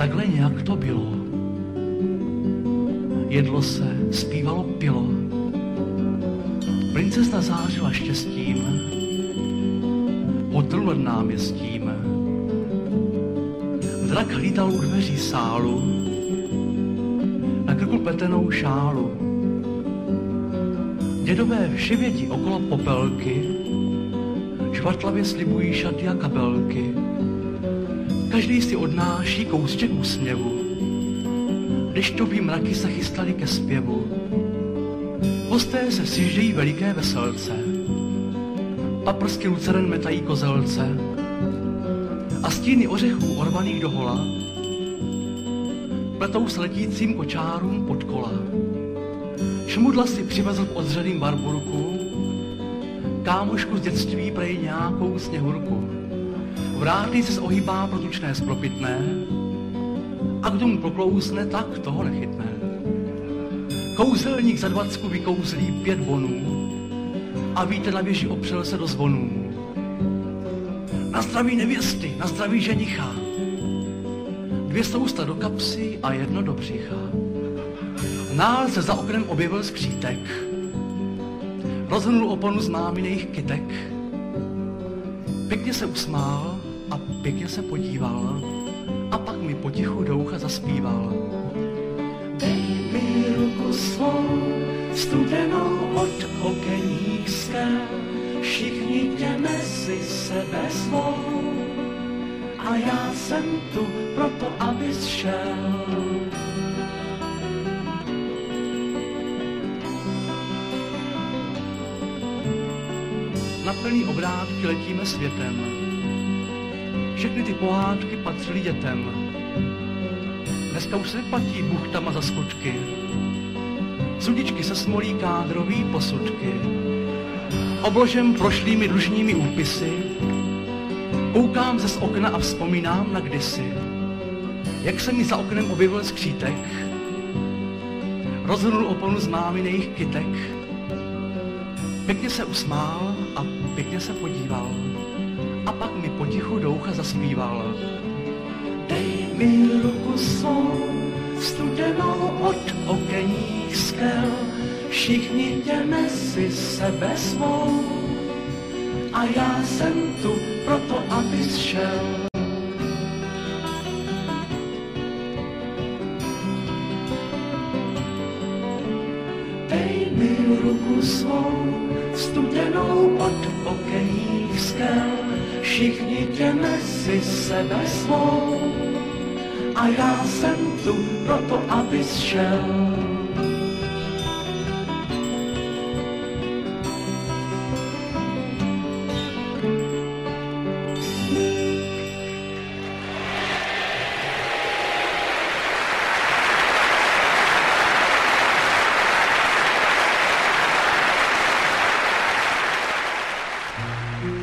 ale nějak to bylo. Jedlo se, zpívalo, pilo. Princezna zářila štěstím, hotel náměstím. Drak hlídal u dveří sálu, na krku pletenou šálu. Dědové šivětí okolo popelky, švartlavě slibují šaty a kabelky. Každý si odnáší kousček úsměvu, když to mraky se chystali ke zpěvu. Hosté se sjíždějí veliké veselce, paprsky luceren metají kozelce a stíny ořechů orvaných do hola pletou s letícím kočárům pod kola. Šmudla si přivezl v odřeným barburku, kámošku z dětství prej nějakou sněhurku. Vrátný se ohýbá protučné spropitné a kdo mu proklouzne, tak toho nechytne. Kouzelník za dvacku vykouzlí pět bonů a víte, na věži opřel se do zvonů. Na zdraví nevěsty, na zdraví ženicha. Dvě sousta do kapsy a jedno do břicha. Nál se za oknem objevil skřítek. Rozhrnul oponu z máminých kytek. Pěkně se usmál a pěkně se podíval a pak mi potichu do ucha zaspíval. Dej mi ruku svou, studenou od okenních skel, všichni tě mezi sebe svou. A já jsem tu proto, abys šel. Na plný obrátky letíme světem. Všechny ty pohádky patřily dětem. Dneska už se neplatí buchtama za skočky. Sudičky se smolí kádrový posudky. Obložem prošlými dlužními úpisy. Koukám ze z okna a vzpomínám na kdysi. Jak se mi za oknem objevil skřítek. Rozhrnul oponu z máminých kytek. Pěkně se usmál a pěkně se podíval. A pak mi potichu do ucha zaspíval. Dej mi ruku svou, studenou od okenních skel, všichni tě mezi sebe svou. A já jsem tu proto, abys šel. Sebe svou. A já jsem tu proto, abys šel.